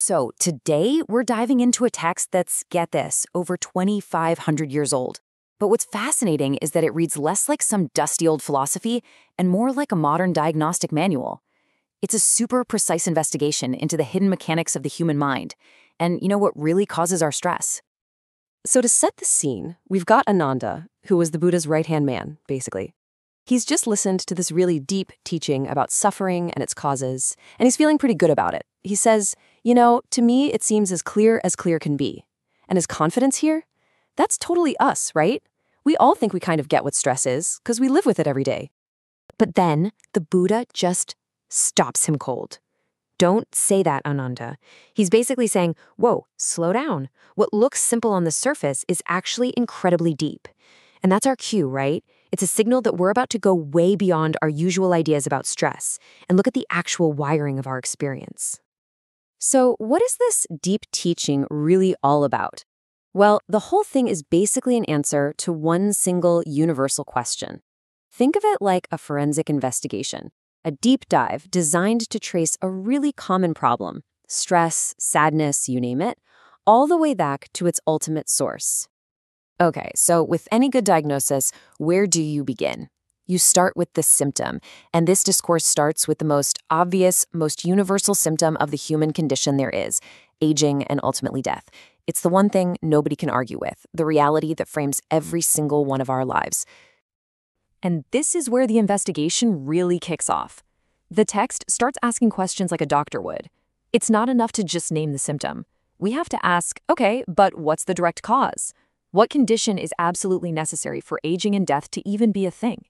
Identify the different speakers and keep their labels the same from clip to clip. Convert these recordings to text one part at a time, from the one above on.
Speaker 1: So, today we're diving into a text that's, get this, over 2,500 years old. But what's fascinating is that it reads less like some dusty old philosophy and more like a modern diagnostic manual. It's a super precise investigation into the hidden mechanics of the human mind and, you know, what really causes our stress.
Speaker 2: So, to set the scene, we've got Ananda, who was the Buddha's right hand man, basically. He's just listened to this really deep teaching about suffering and its causes, and he's feeling pretty good about it. He says, You know, to me, it seems as clear as clear can be. And his confidence here? That's totally us, right? We all think we kind of get what stress is, because we live with it every day.
Speaker 1: But then the Buddha just stops him cold. Don't say that, Ananda. He's basically saying, whoa, slow down. What looks simple on the surface is actually incredibly deep. And that's our cue, right? It's a signal that we're about to go way beyond our usual ideas about stress and look at the actual wiring of our experience.
Speaker 2: So, what is this deep teaching really all about? Well, the whole thing is basically an answer to one single universal question. Think of it like a forensic investigation, a deep dive designed to trace a really common problem stress, sadness, you name it all the way back to its ultimate source. Okay, so with any good diagnosis, where do you begin? You start with the symptom, and this discourse starts with the most obvious, most universal symptom of the human condition there is aging and ultimately death. It's the one thing nobody can argue with, the reality that frames every single one of our lives. And this is where the investigation really kicks off. The text starts asking questions like a doctor would. It's not enough to just name the symptom. We have to ask, okay, but what's the direct cause? What condition is absolutely necessary for aging and death to even be a thing?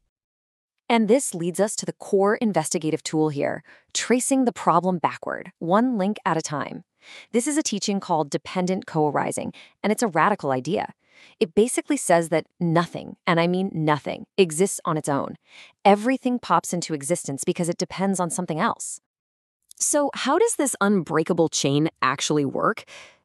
Speaker 2: And this leads us to the core investigative tool here, tracing the problem backward, one link at a time. This is a teaching called dependent co-arising, and it's a radical idea. It basically says that nothing, and I mean nothing, exists on its own. Everything pops into existence because it depends on something else. So how does this unbreakable chain actually work?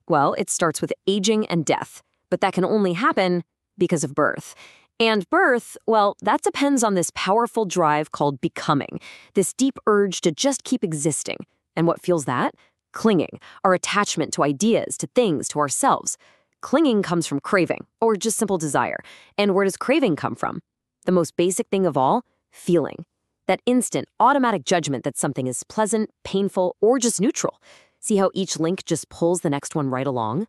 Speaker 2: Well, it starts with aging and death but that can only happen because of birth. And birth, well, that depends on this powerful drive called becoming, this deep urge to just keep existing. And what fuels that? Clinging, our attachment to ideas, to things, to ourselves. Clinging comes from craving, or just simple desire. And where does craving come from? The most basic thing of all, feeling. That instant, automatic judgment that something is pleasant, painful, or just neutral. See how each link just pulls the next one right along?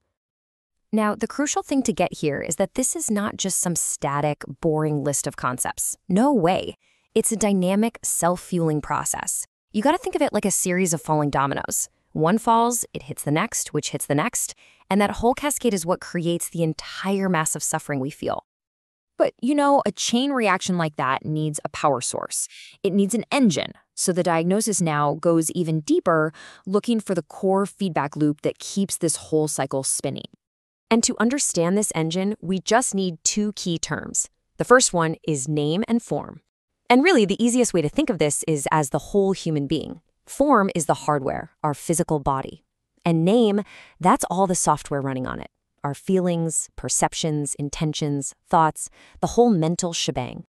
Speaker 2: Now, the crucial thing to get here is that this is not just some static, boring list of concepts. No way. It's a dynamic, self-fueling process. You gotta think of it like a series of falling dominoes. One falls, it hits the next, which hits the next, and that whole cascade is what creates the entire mass of suffering we feel. But, you know, a chain reaction like that needs a power source. It needs an engine. So the diagnosis now goes even deeper, looking for the core feedback loop that keeps this whole cycle spinning. And to understand this engine, we just need two key terms. The first one is name and form. And really, the easiest way to think of this is as the whole human being. Form is the hardware, our physical body. And name, that's all the software running on it. Our feelings, perceptions, intentions, thoughts, the whole mental shebang.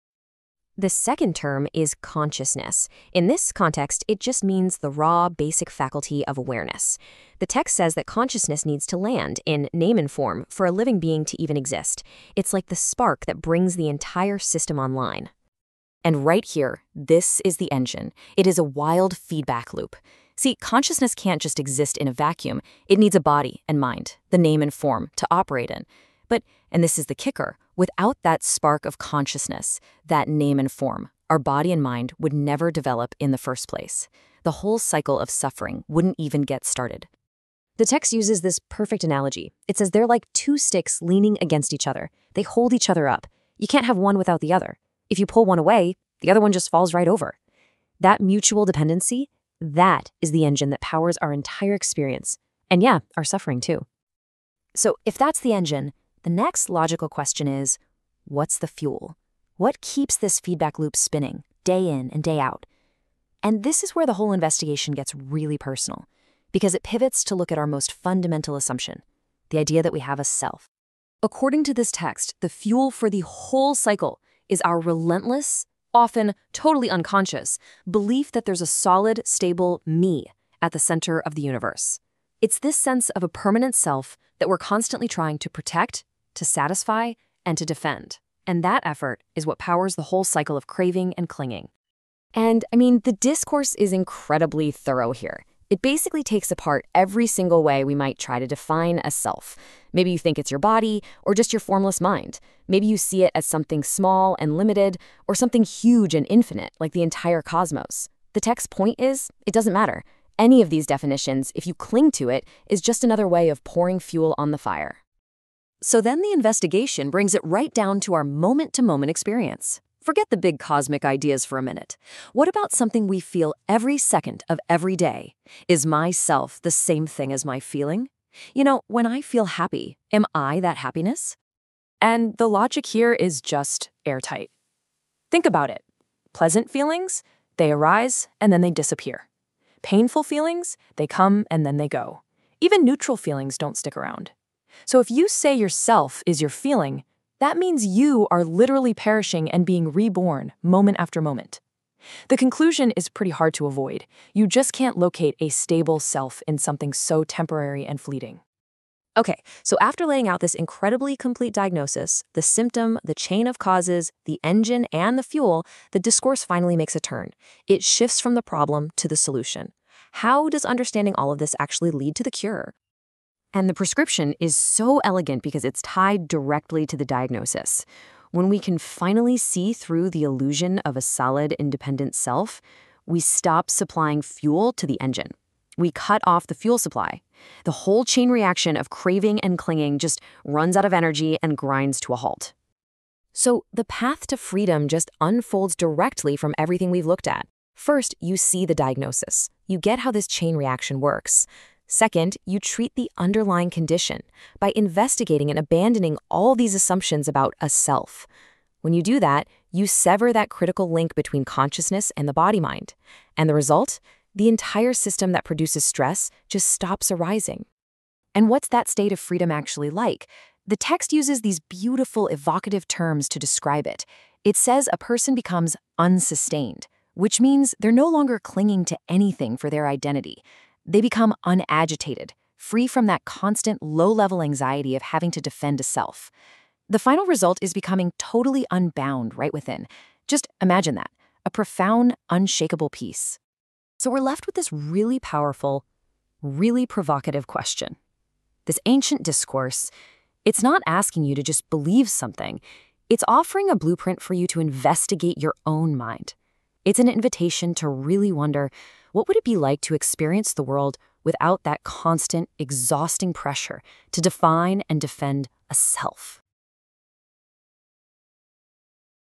Speaker 2: The second term is consciousness. In this context, it just means the raw, basic faculty of awareness. The text says that consciousness needs to land in name and form for a living being to even exist. It's like the spark that brings the entire system online. And right here, this is the engine. It is a wild feedback loop. See, consciousness can't just exist in a vacuum. It needs a body and mind, the name and form, to operate in. But, and this is the kicker, without that spark of consciousness, that name and form, our body and mind would never develop in the first place. The whole cycle of suffering wouldn't even get started. The text uses this perfect analogy. It says they're like two sticks leaning against each other. They hold each other up. You can't have one without the other. If you pull one away, the other one just falls right over. That mutual dependency, that is the engine that powers our entire experience. And yeah, our suffering too. So if that's the engine, the next logical question is, what's the fuel? What keeps this feedback loop spinning, day in and day out? And this is where the whole investigation gets really personal, because it pivots to look at our most fundamental assumption, the idea that we have a self. According to this text, the fuel for the whole cycle is our relentless, often totally unconscious, belief that there's a solid, stable me at the center of the universe. It's this sense of a permanent self that we're constantly trying to protect, to satisfy, and to defend. And that effort is what powers the whole cycle of craving and clinging. And I mean, the discourse is incredibly thorough here. It basically takes apart every single way we might try to define a self. Maybe you think it's your body or just your formless mind. Maybe you see it as something small and limited or something huge and infinite, like the entire cosmos. The text's point is, it doesn't matter. Any of these definitions, if you cling to it, is just another way of pouring fuel on the fire. So then the investigation brings it right down to our moment to moment experience. Forget the big cosmic ideas for a minute. What about something we feel every second of every day? Is myself the same thing as my feeling? You know, when I feel happy, am I that happiness?
Speaker 1: And the logic here is just airtight. Think about it. Pleasant feelings, they arise and then they disappear. Painful feelings, they come and then they go. Even neutral feelings don't stick around. So if you say yourself is your feeling, that means you are literally perishing and being reborn moment after moment. The conclusion is pretty hard to avoid. You just can't locate a stable self in something so temporary and fleeting.
Speaker 2: Okay, so after laying out this incredibly complete diagnosis, the symptom, the chain of causes, the engine, and the fuel, the discourse finally makes a turn. It shifts from the problem to the solution. How does understanding all of this actually lead to the cure? And the prescription is so elegant because it's tied directly to the diagnosis. When we can finally see through the illusion of a solid, independent self, we stop supplying fuel to the engine. We cut off the fuel supply. The whole chain reaction of craving and clinging just runs out of energy and grinds to a halt. So the path to freedom just unfolds directly from everything we've looked at. First, you see the diagnosis. You get how this chain reaction works. Second, you treat the underlying condition by investigating and abandoning all these assumptions about a self. When you do that, you sever that critical link between consciousness and the body mind. And the result? The entire system that produces stress just stops arising. And what's that state of freedom actually like? The text uses these beautiful, evocative terms to describe it. It says a person becomes unsustained, which means they're no longer clinging to anything for their identity. They become unagitated, free from that constant low level anxiety of having to defend a self. The final result is becoming totally unbound right within. Just imagine that a profound, unshakable peace. So we're left with this really powerful, really provocative question. This ancient discourse, it's not asking you to just believe something, it's offering a blueprint for you to investigate your own mind. It's an invitation to really wonder what would it be like to experience the world without that constant, exhausting pressure to define and defend a self?